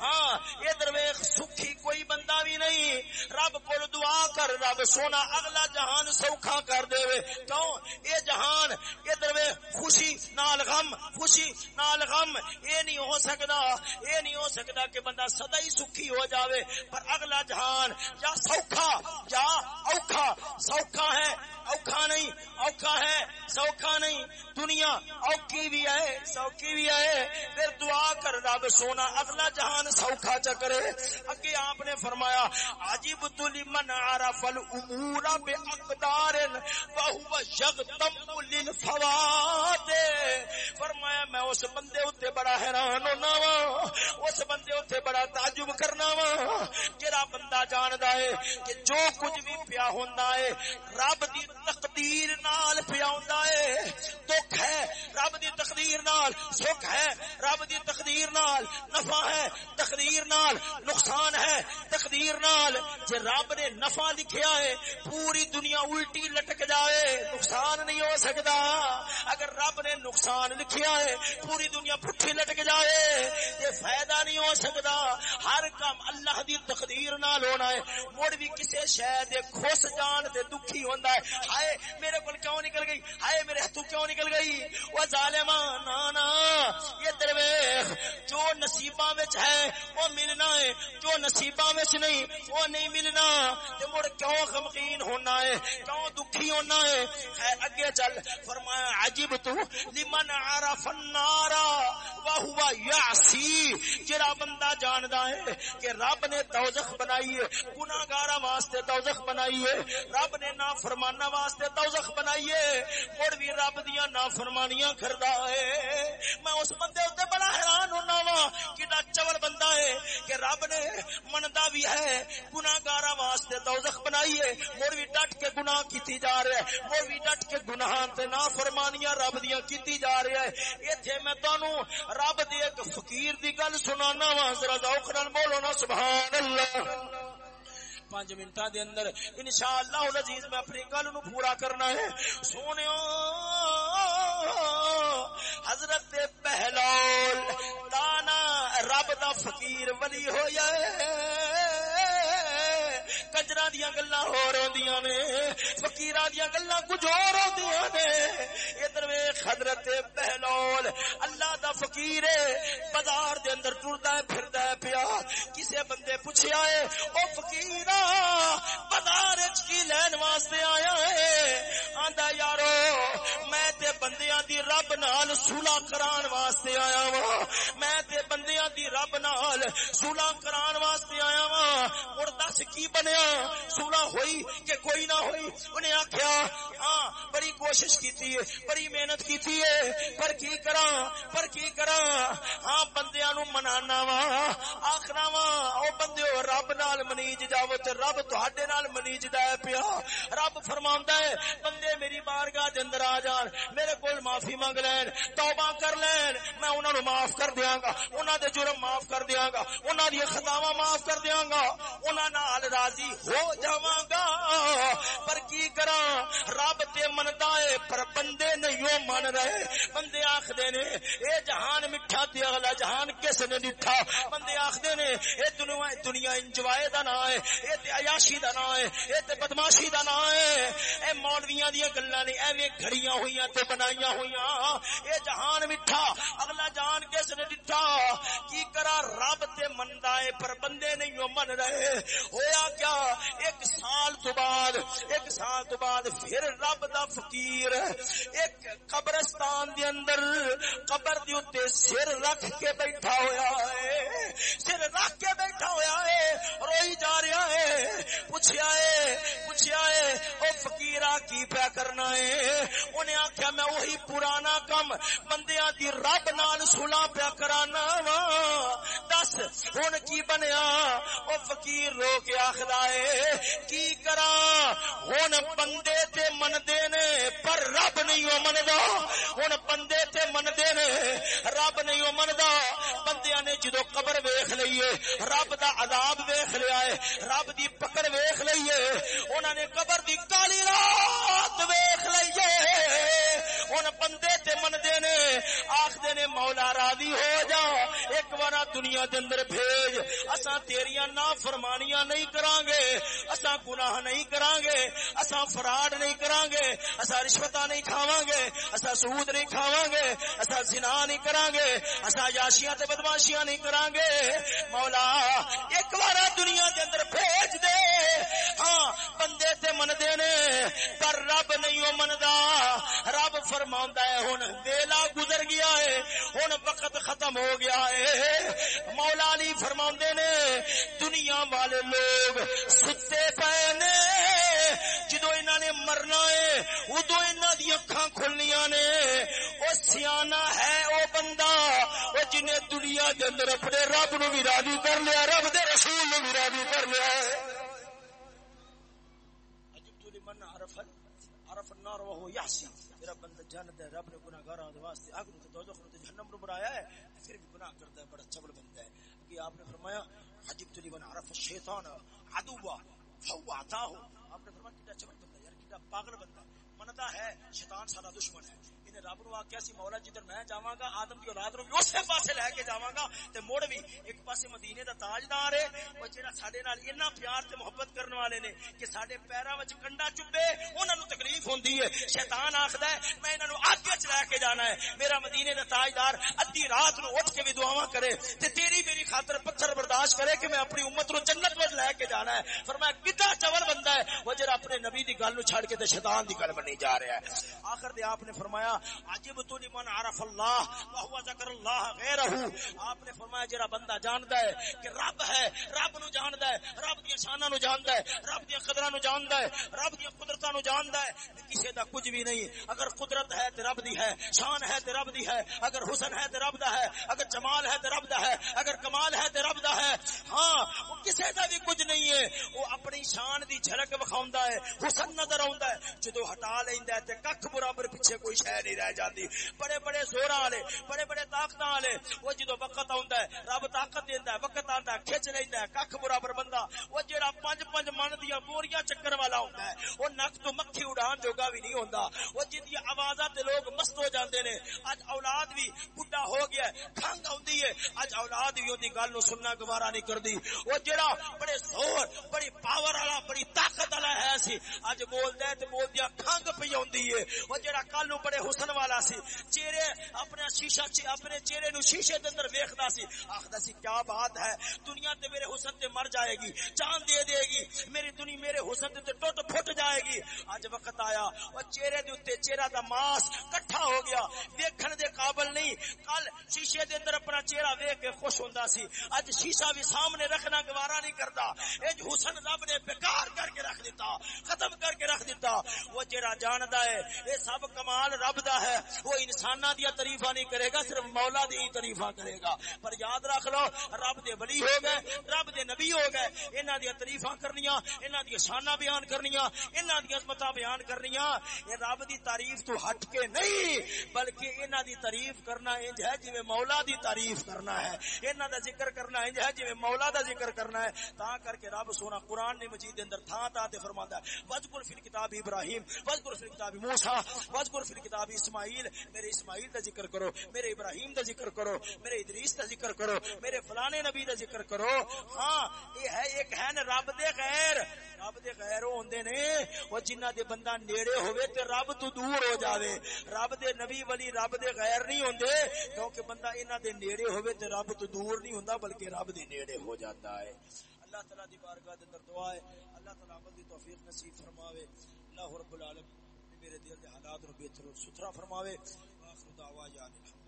ہاں ادھر ویخ سکھی کوئی بندہ بھی نہیں۔ رب کو دعا کر رب سونا، اگلا جہان سوکھا کر دے۔ وے کیوں؟ اے جہان، ادھر وے خوشی نال غم، خوشی نال غم۔ اے نہیں ہو سکتا اے نہیں ہو سکتا کہ بندہ سدا ہی سکھی ہو جاوے، پر اگلا جہان، یا سوکھا، یا اوکھا۔ سوکھا ہے، اوکھا نہیں، اوکھا ہے، سوکھا نہیں۔ دنیا اوکھی بھی ہے، سوکھی بھی ہے۔ پھر دعا کر رب سونا، اگلا جہان سوکھا چکرے۔ اگے آپ نے فرمایا، عجیب تلی من عرف الامور باقدار وهو يغتم للفوات فرمایا، میں اس بندے اوتے بڑا حیران ہونا وا، اس بندے اوتے بڑا تعجب کرنا وا، جڑا بندہ جاندا ہے کہ جو کچھ بھی پیا ہوندا ہے، رب دی تقدیر نال پیا ہوندا ہے۔ دکھ ہے رب دی تقدیر نال، سکھ ہے رب دی تقدیر نال، نفع ہے تقدیر نال، نقصان ہے تقدیر نال۔ جے رب نے نفع لکھیا ہے، پوری دنیا الٹی لٹک جائے نقصان نہیں ہو سکتا اگر رب نے نقصان لکھیا ہے، پوری دنیا پٹھی لٹک جائے یہ فائدہ نہیں ہو سکتا ہر کام اللہ دی تقدیر نال ہونا ہے۔ مڑ بھی کسی شہ دے خوش جان دے دکھی ہوندا ہے۔ ہائے، میرے کول کیوں نکل گئی؟ ہائے، میرے ہاتھوں کیوں نکل گئی؟ وہ ظالما نا نا، یہ درویش جو نصیباں وچ ہے، وہ ملنا ہے۔ جو نصیباں وچ نہیں، وہ نہیں ملنا۔ تے مڑ کیوں غمگین ہونا ہے؟ کیوں دکھی ہونا ہے؟ خیر اگے چل، فرمایا عجب تو، لمن عرف النار وهو يعصي جڑا بندہ جاندا ہے کہ رب نے دوزخ بنائی ہے، گناہگاراں واسطے دوزخ بنائی ہے، رب نے نافرماناں واسطے دوزخ بنائی ہے، مڑ بھی رب دیاں نافرمانیاں کردا ہے۔ میں اس بندے تے بڑا حیران ہونا وا کڈا چور بندہ ہے کہ رب نے مندا بھی ہے، گناہگاراں واسطے دوزخ بنائی ہے مڑ بھی ڈٹ کے گناہ کیتی جا رہا ہے۔ مڑ بھی ڈٹ کے گناہاں تے نافرمانیاں رب دیاں کیتی جا رہا ہے۔ ایتھے میں تانوں رب دی ایک فقیر دی گل سنانا وا ذرا ذوق نال بولو نا سبحان اللہ پانچ منٹا دے اندر انشاءاللہ العزیز میں اپنی گل نو پورا کرنا ہے۔ سونے حضرت پہلول، دانا رب دا فقیر ولی ہو جائے کجرا دیا گلا ہو نے فکیر دیا گلا کچھ اور نے ادھر حضرت بہلول اللہ دا فقیر بازار دے اندر ٹردا ہے پھردا ہے پیا کسے بندے پوچھیا ہے او فقیر بازار وچ کی لین واسطے آیا ہے آندا یارو، میں تے بندیاں دی رب نال صلح کران واسطے آیا وا میں تے بندیاں دی رب نال صلح کران واسطے آیا وا اور دس کی بنیا؟ سولہ ہوئی کہ کوئی نہ ہوئی؟ انہیں آخیا ہاں بڑی کوشش کی بڑی محنت کی پر کی کرا پر کی کرا ہاں بندیا نو منانا وا آخنا وا او بندے رب نال منیج جاو تے رب تہاڈے نال منیج دا پیا۔ رب فرماوندا ہے، بندے میری بارگاہ دے اندر آ جان، میرے کول معافی مانگ لین، توبہ کر لین، میں انہاں نو معاف کر دیاں گا۔ انہاں دے جرم معاف کر دیاں گا۔ انہاں دی خطاواں معاف کر دیاں گا۔ انہاں نال راضی ہو جاواں گا۔ پر کی کراں؟ رب تے مندا ہے، پر بندے نہیں من رہے۔ بندے آکھدے نے، اے جہان میٹھا تے اگلا جہان کس نے دٹھا بندے آکھدے نے، اے دنیا دنیا انجوائے دا نام ہے اے تے عیاشی دا نام ہے اے تے بدماشی دا نام ہے۔ اے مولویاں دی گلاں نے ایویں گھڑیاں ہویاں تے بنائیاں ہویاں اے جہان میٹھا، اگلا جہان کس نے دٹھا کی کرا رب تے مندا ہے، پر بندے نہیں من رہے۔ ہویا کیا؟ ایک سال تو بعد، ایک سال تو بعد پھر رب دا فقیر، ایک قبرستان دے اندر قبر دے اوتے سر رکھ کے بیٹھا ہویا ہے۔ سر رکھ کے بیٹھا ہویا ہے، روئی جا رہا ہے۔ پوچھیا ہے پوچھیا ہے، او فقیرا کی پیا کرنا ہے؟ انہیں آخیا میں وہی پرانا کم، بندیاں دی رب نال سلا پیا کرانا وا۔ دس ہن کی بنیا؟ او فقیر رو کے آخر ہے کی کرا؟ ہن بندے تے من نے، پر رب نہیں او مندا۔ ہن بندے تے من نے، رب نہیں او مندا۔ بندیاں نے جدو قبر ویکھ لئیے رب دا عذاب ویکھ لیا ہے، رب دی پکڑ ویکھ لئیے انہاں نے قبر دی کالی رات ویکھ لئیے ہن بندے تے نے آکھدے نے، مولا راضی ہو جا ایک بار دنیا دے اندر بھیج۔ اساں تیریاں نافرمانیاں نہیں کران گے اسا گناہ نہیں کران گے اسا فراڈ نہیں کران گے اسا رشوت نہیں کھاواں گے اسا سود نہیں کھاواں گے اسا زنا نہیں کران گے اسا یاشیاں تے بدماشیاں نہیں کران گے مولا، ایک بار دنیا دے اندر بھیج دے۔ ہاں بندے تے من دے نے، پر رب نہیں او مندا رب فرماوندا ہے، ہن ویلا گزر گیا ہے، ہن وقت ختم ہو گیا ہے۔ مولا علی فرماوندے نے، دنیا والے لوگ ستے پے نے جدو انہوں نے مرنا ہے ادو انہوں دی اکھاں کھلنیاں نے۔ او سیانا ہے او بندہ، او جنہیں دنیا دے اندر اپنے رب نو بھی راضی کر لیا، رب دے رسول نو بھی راضی کر لیا ہے۔ عرف النار وهو يحسي جانتا ہے رب نے گناہگاراں دے واسطے اگ نو تے دوزخ نو تے جہنم نو بنایا ہے پھر بھی گناہ کرتا ہے، بڑا چبل بنتا ہے۔ کہ آپ نے فرمایا عجب تو من عرف الشیطان عدوا فهو عطاه آپ نے فرمایا کیڑا چبل بنتا ہے، یار کیڑا پاگل بنتا ہے۔ منتا ہے، شیطان سارا دشمن ہے۔ انہیں رب نو آخیا سی، مولا جدھر میں جاواں گا، آدم دی اولاد نو بھی اسی پاسے لے کے جاواں گا۔ تے مڑ بھی ایک پاسے مدینے دا تاجدار ہے۔ او جڑا ساڈے نال اتنا پیار تے محبت کرن والے نے، کہ ساڈے پیراں وچ کنڈا چبے انہاں نو تکلیف ہوندی ہے۔ شیطان آکھدا ہے، میں انہاں نو اگے چ لے کے جانا ہے۔ میرا مدینے دا تاجدار ادھی رات نو اٹھ کے بھی دعاواں کرے، تے تیری میری خاطر پتھر برداشت کرے کہ میں اپنی امت نو جنت وچ لے کے جانا ہے۔ فرمایا کتا چور بندہ ہے۔ وہ جڑا اپنے نبی دی گل نو چھڑ کے تے شیطان دی گل بنی۔ جا رہا ہے۔ آخر دے آپ نے فرمایا عجب تو لمن عرف اللہ وهو ذکر اللہ غیرہ۔ آپ نے فرمایا، جڑا بندہ جاندا ہے کہ رب ہے، رب نو جاندا ہے، رب دی شاناں نو جاندا ہے، رب دی قدراں نو جاندا ہے، رب دی قدرتاں نو جاندا ہے۔ کسے دا کچھ بھی نہیں۔ اگر قدرت ہے تے رب دی ہے، شان ہے تے رب دی ہے، اگر حسن ہے تے رب دا ہے، اگر جمال ہے تے رب دا ہے، اگر کمال ہے تے رب دا ہے۔ ہاں وہ کسے دا بھی کچھ نہیں ہے۔ وہ اپنی شان دی جھلک وکھاوندا ہے، حسن نظر آوندا ہے۔ جدوں ہٹا لیندا ہے تے ککھ برابر پیچھے کوئی شے نہیں رہ جاندی۔ بڑے بڑے زور والے، بڑے بڑے طاقت والے۔ وہ جدو وقت آتا ہے، رب طاقت دینا ہے، وقت آتا ہے، کھچ لینا ہے کھ برابر بندہ۔ وہ جہاں پانچ پانچ من دیا بوریاں چکر والا ہوتا ہے، وہ نک تو مکھی اڑان جوگا بھی نہیں ہوتا وہ جن آواز لوگ مست ہو جاتے ہیں اج اولاد بھی بڈا ہو گیا ہے، کھنگ آتی ہے۔ اج اولاد بھی وہی گل نو سننا گوارا نہیں کرتی وہ جہاں بڑے زور، بڑی پاور والا، بڑی طاقت والا ہے سی، اج بولتا ہے تو بولدیا کھنگ پی آتی ہے۔ وہ جہاں کل بڑے حسن والا سی، چہرے اپنے شیشہ اپنے چہرے نو شیشے دے اندر ویکھدا سی۔ آکھدا سی، کیا بات ہے؟ دنیا تے میرے حسن تے مر جائے گی، جان دے دے گی۔ میری دنیا میرے حسن تے ٹوٹ پھٹ جائے گی۔ اج وقت آیا او چہرے دے اوتے چہرہ دا ماس کٹھا ہو گیا۔ ویکھن دے قابل نہیں۔ کل شیشے دے اندر اپنا چہرہ ویکھ کے خوش ہوندا سی۔ اج شیشہ بھی سامنے رکھنا گوارا نہیں کردا۔ اج حسن رب نے بیکار کر کے رکھ دیتا، ختم کر کے رکھ دیتا۔ وہ جڑا جاندا ہے، اے سب کمال رب دا ہے۔ وہ انسان دیا تریفا نہیں کرے گا، صرف مولا دی تریفا کرے گا۔ پر یاد رکھ لو، رب دے ولی ہو گئے، رب دے نبی ہو گئے۔ انہاں دی تریفا کرنیاں، انہاں دی شاناں بیان کرنیاں، انہاں دی عظمتاں بیان کرنیاں۔ اے رب دی تعریف تو ہٹ کے نہیں، بلکہ انہاں دی تعریف کرنا انج ہے، جویں مولا دی تعریف کرنا ہے۔ انہاں دا ذکر کرنا انج ہے، جویں مولا دا ذکر کرنا ہے۔ تا کر کے رب سونا قرآن نے مجید دے اندر تھا تا تے فرماندا ہے۔ وذکر فی الکتاب ابراہیم وذکر فی الکتاب موسی وذکر فی الکتاب اسماعیل، میرے اسماعیل دا ذکر کرو، میرے ابراہیم دا ذکر کرو، میرے ادریس دا ذکر کرو، میرے فلانے نبی دا ذکر کرو۔ ہاں یہ ہے ایک ہے نا رب دے غیر۔ رب دے غیر ہوندے نے او جنہ دے بندہ نیڑے ہوئے تے رب تو دور ہو جاوے۔ رب دے نبی ولی رب دے غیر نہیں ہوندے، کیونکہ بندہ انہاں دے نیڑے ہوئے تے رب تو دور نہیں ہوندا، بلکہ رب دے نیڑے ہو جاتا ہے۔ اللہ تعالی دی بارگاہ دے اندر دعا ہے، اللہ تعالی عمل دی توفیق نصیب فرماوے۔ اللہ رب العالمین میرے دل دے حالات نو بہتر ستھرا فرماوے آخر دعوا یا الحمد